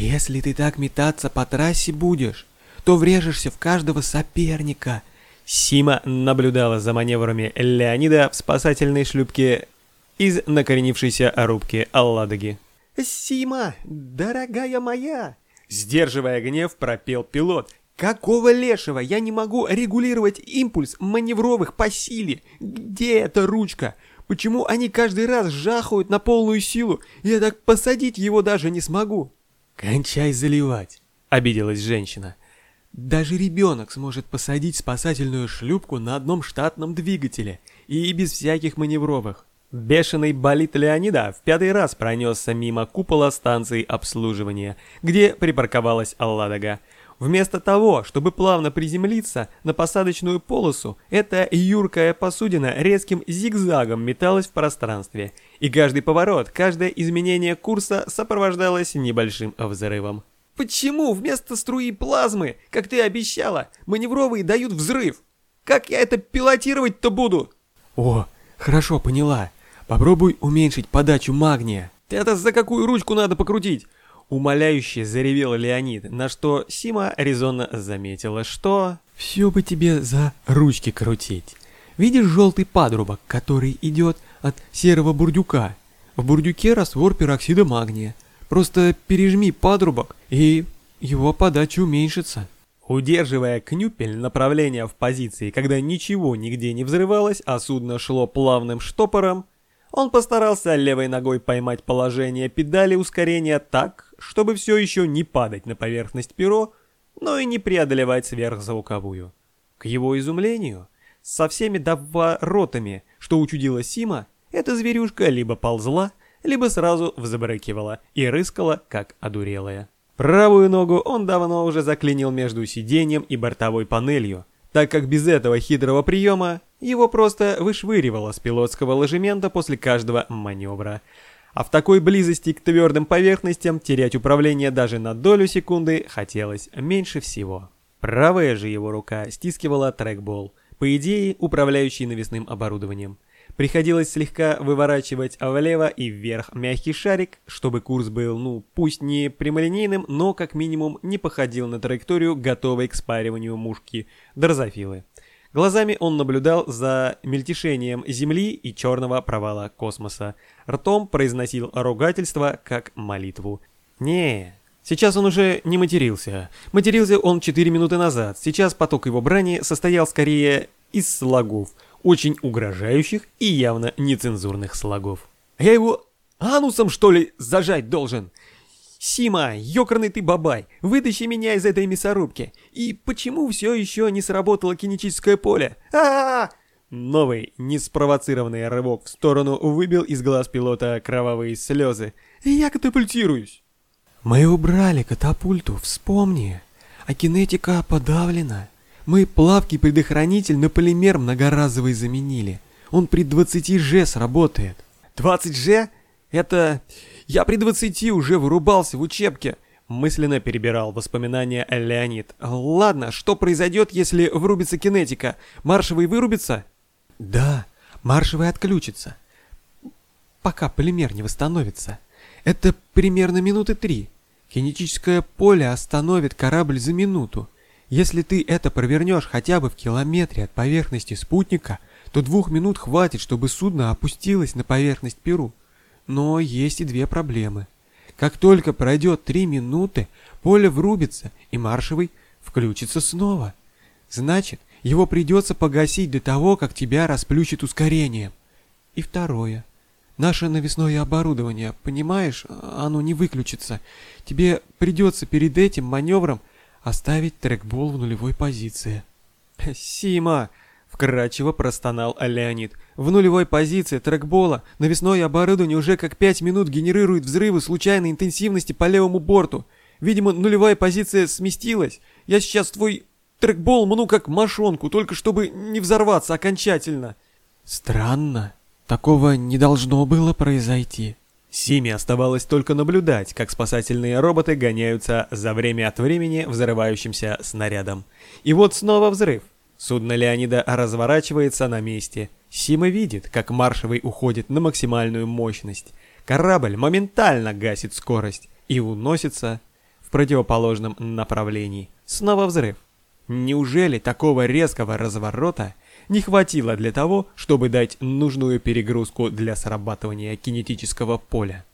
«Если ты так метаться по трассе будешь, то врежешься в каждого соперника». Сима наблюдала за маневрами Леонида в спасательной шлюпке из накоренившейся рубки Алладоги. «Сима, дорогая моя!» Сдерживая гнев, пропел пилот. «Какого лешего я не могу регулировать импульс маневровых по силе? Где эта ручка? Почему они каждый раз жахают на полную силу? Я так посадить его даже не смогу!» «Кончай заливать!» — обиделась женщина. Даже ребенок сможет посадить спасательную шлюпку на одном штатном двигателе и без всяких маневровых. Бешеный болид Леонида в пятый раз пронесся мимо купола станции обслуживания, где припарковалась Алладога. Вместо того, чтобы плавно приземлиться на посадочную полосу, эта юркая посудина резким зигзагом металась в пространстве, и каждый поворот, каждое изменение курса сопровождалось небольшим взрывом. Почему вместо струи плазмы, как ты обещала, маневровые дают взрыв? Как я это пилотировать-то буду? О, хорошо, поняла. Попробуй уменьшить подачу магния. Это за какую ручку надо покрутить? Умоляюще заревел Леонид, на что Сима резонно заметила, что... Все бы тебе за ручки крутить. Видишь желтый падрубок, который идет от серого бурдюка? В бурдюке раствор пероксида магния. Просто пережми подрубок, и его подача уменьшится. Удерживая кнюпель направления в позиции, когда ничего нигде не взрывалось, а судно шло плавным штопором, он постарался левой ногой поймать положение педали ускорения так, чтобы все еще не падать на поверхность перо, но и не преодолевать сверхзвуковую. К его изумлению, со всеми доворотами, что учудила Сима, эта зверюшка либо ползла, либо сразу взбрыкивала и рыскала, как одурелая. Правую ногу он давно уже заклинил между сиденьем и бортовой панелью, так как без этого хитрого приема его просто вышвыривало с пилотского ложемента после каждого маневра. А в такой близости к твердым поверхностям терять управление даже на долю секунды хотелось меньше всего. Правая же его рука стискивала трекбол, по идее управляющий навесным оборудованием. Приходилось слегка выворачивать влево и вверх мягкий шарик, чтобы курс был, ну, пусть не прямолинейным, но как минимум не походил на траекторию, готовой к спариванию мушки дрозофилы. Глазами он наблюдал за мельтешением Земли и черного провала космоса. Ртом произносил ругательство, как молитву. не Сейчас он уже не матерился. Матерился он 4 минуты назад. Сейчас поток его брани состоял скорее из слогов – очень угрожающих и явно нецензурных слогов. «Я его анусом, что ли, зажать должен?» «Сима, ёкарный ты бабай, вытащи меня из этой мясорубки! И почему все еще не сработало кинетическое поле? а а, -а! Новый, неспровоцированный рывок в сторону выбил из глаз пилота кровавые слезы. «Я катапультируюсь!» «Мы убрали катапульту, вспомни, а кинетика подавлена!» Мы плавкий предохранитель на полимер многоразовый заменили. Он при 20G сработает. 20G? Это... Я при 20 уже вырубался в учебке. Мысленно перебирал воспоминания Леонид. Ладно, что произойдет, если врубится кинетика? Маршевый вырубится? Да, маршевый отключится. Пока полимер не восстановится. Это примерно минуты три. Кинетическое поле остановит корабль за минуту. Если ты это провернешь хотя бы в километре от поверхности спутника, то двух минут хватит, чтобы судно опустилось на поверхность Перу. Но есть и две проблемы. Как только пройдет три минуты, поле врубится, и маршевый включится снова. Значит, его придется погасить до того, как тебя расплющит ускорением. И второе. Наше навесное оборудование, понимаешь, оно не выключится. Тебе придется перед этим маневром оставить трекбол в нулевой позиции. «Сима!» — вкрадчиво простонал Леонид. «В нулевой позиции трекбола навесное оборудование уже как пять минут генерирует взрывы случайной интенсивности по левому борту. Видимо, нулевая позиция сместилась. Я сейчас твой трекбол мну как мошонку, только чтобы не взорваться окончательно». «Странно. Такого не должно было произойти». Симе оставалось только наблюдать, как спасательные роботы гоняются за время от времени взрывающимся снарядом. И вот снова взрыв. Судно Леонида разворачивается на месте. Сима видит, как маршевый уходит на максимальную мощность. Корабль моментально гасит скорость и уносится в противоположном направлении. Снова взрыв. Неужели такого резкого разворота не хватило для того, чтобы дать нужную перегрузку для срабатывания кинетического поля?